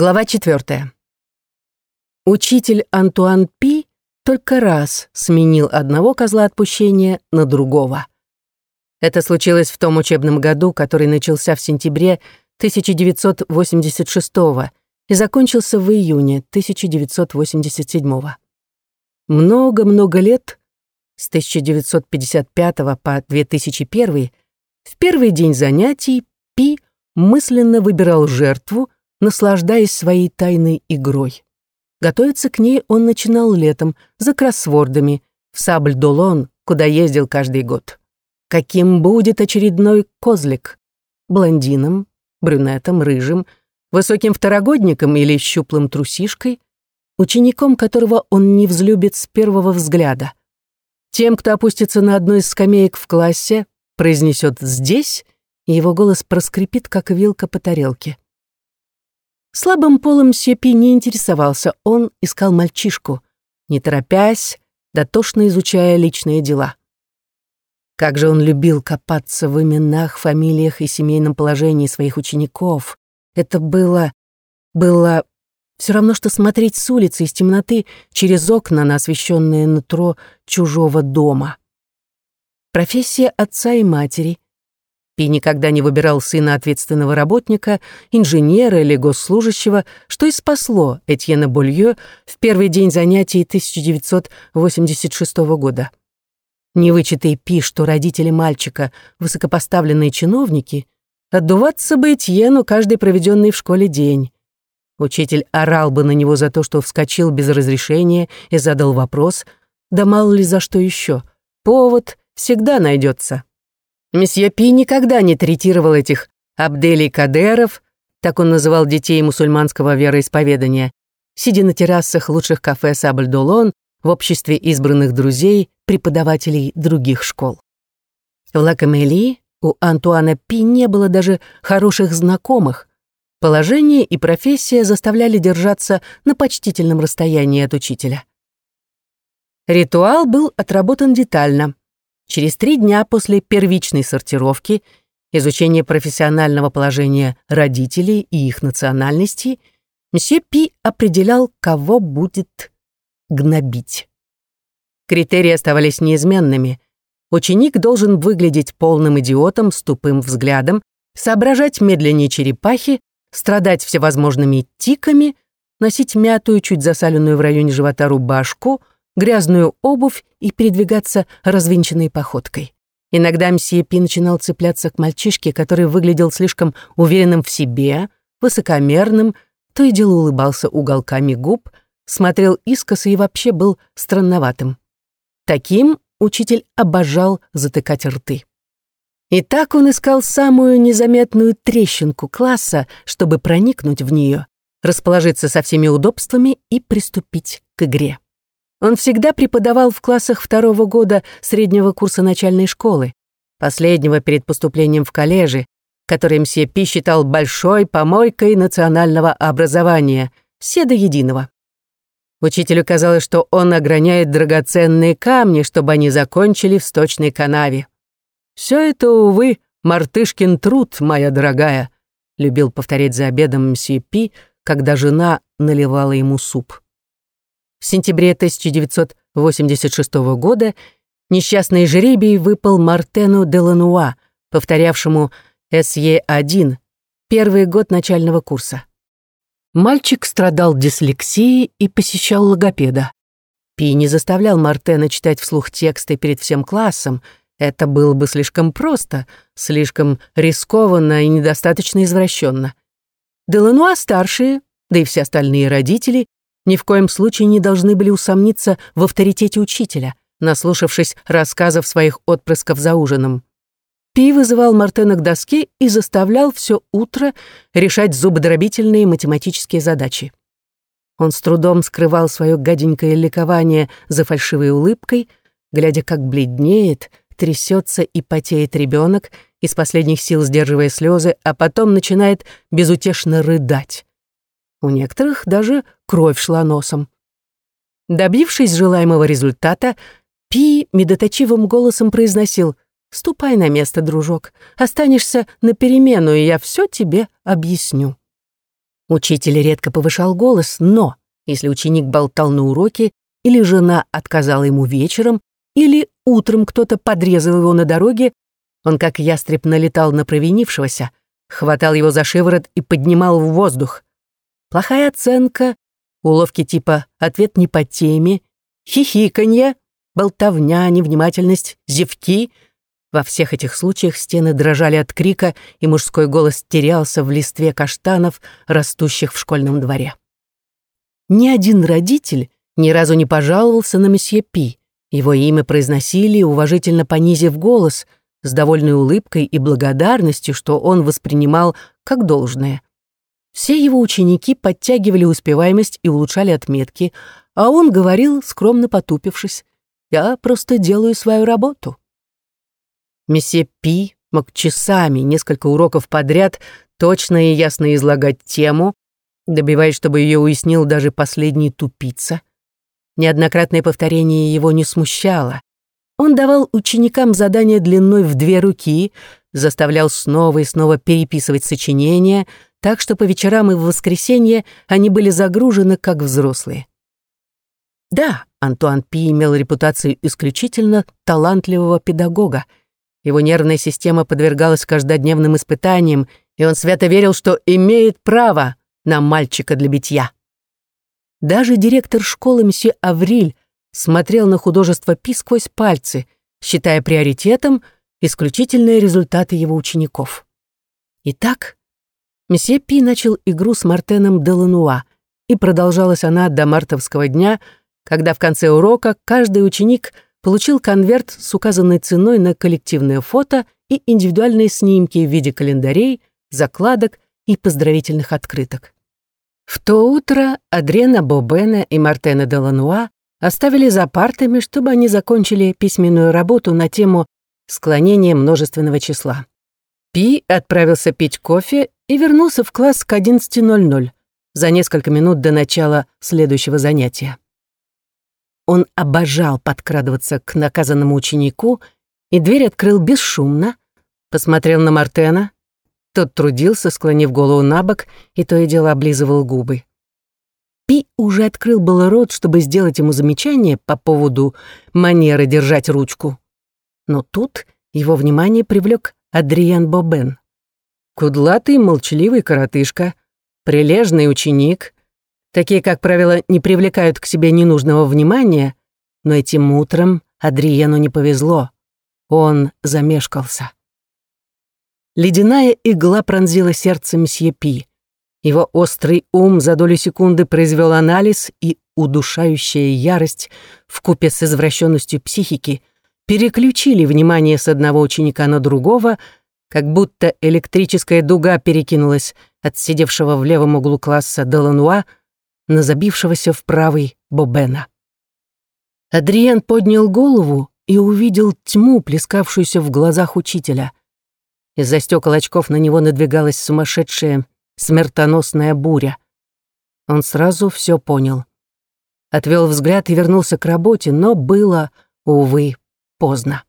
Глава четвертая. Учитель Антуан Пи только раз сменил одного козла отпущения на другого. Это случилось в том учебном году, который начался в сентябре 1986 и закончился в июне 1987. Много-много лет, с 1955 по 2001, в первый день занятий Пи мысленно выбирал жертву, наслаждаясь своей тайной игрой. Готовиться к ней он начинал летом, за кроссвордами, в Сабль-Долон, куда ездил каждый год. Каким будет очередной козлик? Блондином, брюнетом, рыжим, высоким второгодником или щуплым трусишкой, учеником которого он не взлюбит с первого взгляда. Тем, кто опустится на одну из скамеек в классе, произнесет «здесь», и его голос проскрипит, как вилка по тарелке. Слабым полом Сепи не интересовался, он искал мальчишку, не торопясь, дотошно изучая личные дела. Как же он любил копаться в именах, фамилиях и семейном положении своих учеников. Это было... было все равно, что смотреть с улицы из темноты через окна на освещенное нутро чужого дома. Профессия отца и матери, Пи никогда не выбирал сына ответственного работника, инженера или госслужащего, что и спасло Этьена Болье в первый день занятий 1986 года. Не вычитай Пи, что родители мальчика — высокопоставленные чиновники, отдуваться бы Этьену каждый проведенный в школе день. Учитель орал бы на него за то, что вскочил без разрешения и задал вопрос, да мало ли за что еще. Повод всегда найдется. Месье Пи никогда не третировал этих Абделей Кадеров, так он называл детей мусульманского вероисповедания, сидя на террасах лучших кафе Сабль-Долон в обществе избранных друзей, преподавателей других школ. В Лакамели у Антуана Пи не было даже хороших знакомых. Положение и профессия заставляли держаться на почтительном расстоянии от учителя. Ритуал был отработан детально. Через три дня после первичной сортировки, изучения профессионального положения родителей и их национальности, мсье Пи определял, кого будет гнобить. Критерии оставались неизменными. Ученик должен выглядеть полным идиотом с тупым взглядом, соображать медленнее черепахи, страдать всевозможными тиками, носить мятую, чуть засаленную в районе живота рубашку, грязную обувь и передвигаться развинченной походкой. Иногда мсье Пи начинал цепляться к мальчишке, который выглядел слишком уверенным в себе, высокомерным, то и дело улыбался уголками губ, смотрел искоса и вообще был странноватым. Таким учитель обожал затыкать рты. И так он искал самую незаметную трещинку класса, чтобы проникнуть в нее, расположиться со всеми удобствами и приступить к игре. Он всегда преподавал в классах второго года среднего курса начальной школы, последнего перед поступлением в коллежи, который мсье Пи считал большой помойкой национального образования, все до единого. Учителю казалось, что он ограняет драгоценные камни, чтобы они закончили в сточной канаве. «Все это, увы, мартышкин труд, моя дорогая», любил повторять за обедом мсье Пи, когда жена наливала ему суп. В сентябре 1986 года несчастный жребий выпал Мартену де Лануа, повторявшему СЕ-1, первый год начального курса. Мальчик страдал дислексией и посещал логопеда. Пи не заставлял Мартена читать вслух тексты перед всем классом. Это было бы слишком просто, слишком рискованно и недостаточно извращенно. Делануа старшие, да и все остальные родители, ни в коем случае не должны были усомниться в авторитете учителя, наслушавшись рассказов своих отпрысков за ужином. Пи вызывал Мартена к доске и заставлял все утро решать зубодробительные математические задачи. Он с трудом скрывал свое гаденькое ликование за фальшивой улыбкой, глядя, как бледнеет, трясется и потеет ребенок, из последних сил сдерживая слезы, а потом начинает безутешно рыдать. У некоторых даже кровь шла носом. Добившись желаемого результата, Пи медоточивым голосом произносил «Ступай на место, дружок. Останешься на перемену, и я все тебе объясню». Учитель редко повышал голос, но если ученик болтал на уроке, или жена отказала ему вечером, или утром кто-то подрезал его на дороге, он как ястреб налетал на провинившегося, хватал его за шиворот и поднимал в воздух. Плохая оценка, уловки типа «ответ не по теме», хихиканье, болтовня, невнимательность, зевки — во всех этих случаях стены дрожали от крика, и мужской голос терялся в листве каштанов, растущих в школьном дворе. Ни один родитель ни разу не пожаловался на месье Пи. Его имя произносили, уважительно понизив голос, с довольной улыбкой и благодарностью, что он воспринимал как должное. Все его ученики подтягивали успеваемость и улучшали отметки, а он говорил, скромно потупившись, «Я просто делаю свою работу». Месье Пи мог часами, несколько уроков подряд, точно и ясно излагать тему, добиваясь, чтобы ее уяснил даже последний тупица. Неоднократное повторение его не смущало. Он давал ученикам задания длиной в две руки, заставлял снова и снова переписывать сочинения, так что по вечерам и в воскресенье они были загружены, как взрослые. Да, Антуан Пи имел репутацию исключительно талантливого педагога — его нервная система подвергалась каждодневным испытаниям, и он свято верил, что имеет право на мальчика для битья. Даже директор школы месье Авриль смотрел на художество Пи сквозь пальцы, считая приоритетом исключительные результаты его учеников. Итак, месье Пи начал игру с Мартеном Делануа, и продолжалась она до мартовского дня, когда в конце урока каждый ученик – получил конверт с указанной ценой на коллективное фото и индивидуальные снимки в виде календарей, закладок и поздравительных открыток. В то утро Адриена Бобена и Мартена Делануа оставили за партами, чтобы они закончили письменную работу на тему склонения множественного числа. Пи отправился пить кофе и вернулся в класс к 11.00 за несколько минут до начала следующего занятия. Он обожал подкрадываться к наказанному ученику, и дверь открыл бесшумно, посмотрел на Мартена. Тот трудился, склонив голову на бок, и то и дело облизывал губы. Пи уже открыл было рот, чтобы сделать ему замечание по поводу манеры держать ручку. Но тут его внимание привлек Адриан Бобен. Кудлатый, молчаливый коротышка, прилежный ученик, Такие, как правило, не привлекают к себе ненужного внимания, но этим утром Адриену не повезло. Он замешкался. Ледяная игла пронзила сердце мсье Пи. Его острый ум за долю секунды произвел анализ, и удушающая ярость вкупе с извращенностью психики переключили внимание с одного ученика на другого, как будто электрическая дуга перекинулась от сидевшего в левом углу класса Делануа на забившегося в правый Бобена. Адриен поднял голову и увидел тьму, плескавшуюся в глазах учителя. Из-за стекол очков на него надвигалась сумасшедшая, смертоносная буря. Он сразу все понял. Отвел взгляд и вернулся к работе, но было, увы, поздно.